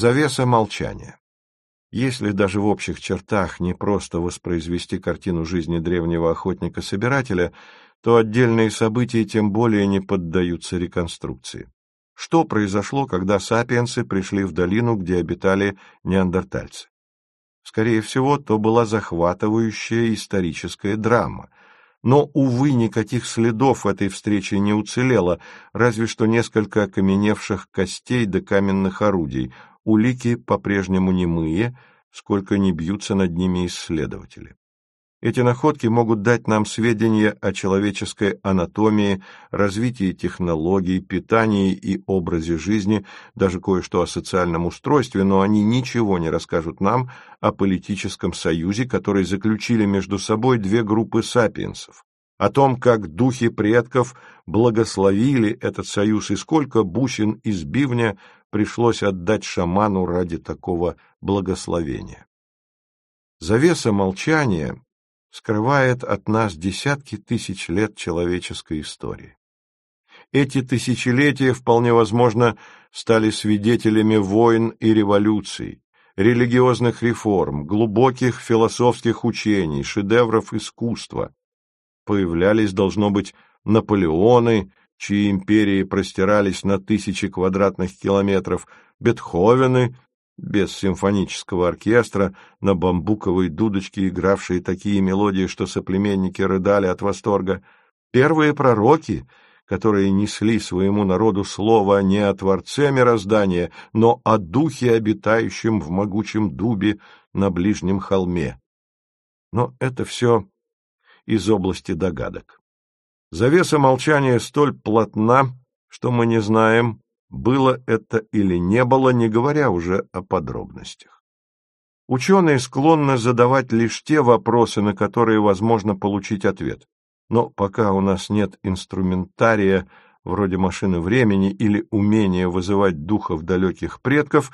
Завеса молчания. Если даже в общих чертах не просто воспроизвести картину жизни древнего охотника-собирателя, то отдельные события тем более не поддаются реконструкции. Что произошло, когда сапиенсы пришли в долину, где обитали неандертальцы? Скорее всего, то была захватывающая историческая драма. Но, увы, никаких следов этой встречи не уцелело, разве что несколько окаменевших костей до каменных орудий, улики по-прежнему немые, сколько не бьются над ними исследователи. Эти находки могут дать нам сведения о человеческой анатомии, развитии технологий, питании и образе жизни, даже кое-что о социальном устройстве, но они ничего не расскажут нам о политическом союзе, который заключили между собой две группы сапиенсов, о том, как духи предков благословили этот союз и сколько бусин из бивня пришлось отдать шаману ради такого благословения. Завеса молчания скрывает от нас десятки тысяч лет человеческой истории. Эти тысячелетия, вполне возможно, стали свидетелями войн и революций, религиозных реформ, глубоких философских учений, шедевров искусства. Появлялись, должно быть, Наполеоны, чьи империи простирались на тысячи квадратных километров, Бетховены, без симфонического оркестра, на бамбуковой дудочке игравшие такие мелодии, что соплеменники рыдали от восторга, первые пророки, которые несли своему народу слово не о Творце мироздания, но о Духе, обитающем в могучем дубе на ближнем холме. Но это все из области догадок. Завеса молчания столь плотна, что мы не знаем, было это или не было, не говоря уже о подробностях. Ученые склонны задавать лишь те вопросы, на которые возможно получить ответ. Но пока у нас нет инструментария, вроде машины времени или умения вызывать духов далеких предков,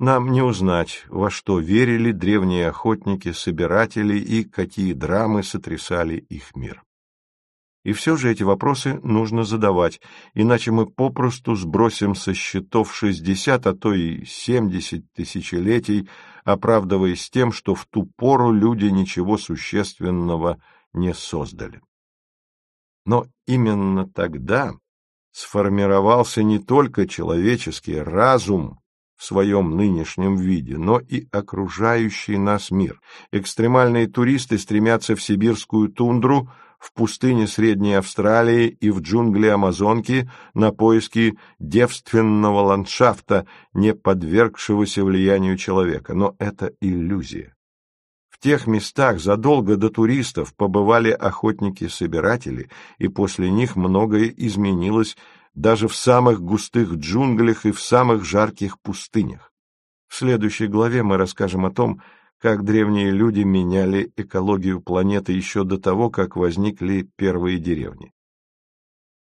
нам не узнать, во что верили древние охотники, собиратели и какие драмы сотрясали их мир. И все же эти вопросы нужно задавать, иначе мы попросту сбросим со счетов шестьдесят, а то и семьдесят тысячелетий, оправдываясь тем, что в ту пору люди ничего существенного не создали. Но именно тогда сформировался не только человеческий разум в своем нынешнем виде, но и окружающий нас мир. Экстремальные туристы стремятся в сибирскую тундру – в пустыне Средней Австралии и в джунгли Амазонки на поиски девственного ландшафта, не подвергшегося влиянию человека. Но это иллюзия. В тех местах задолго до туристов побывали охотники-собиратели, и после них многое изменилось даже в самых густых джунглях и в самых жарких пустынях. В следующей главе мы расскажем о том, как древние люди меняли экологию планеты еще до того, как возникли первые деревни.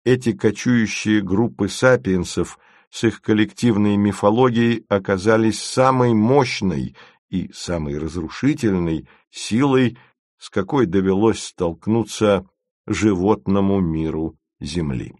Эти кочующие группы сапиенсов с их коллективной мифологией оказались самой мощной и самой разрушительной силой, с какой довелось столкнуться животному миру Земли.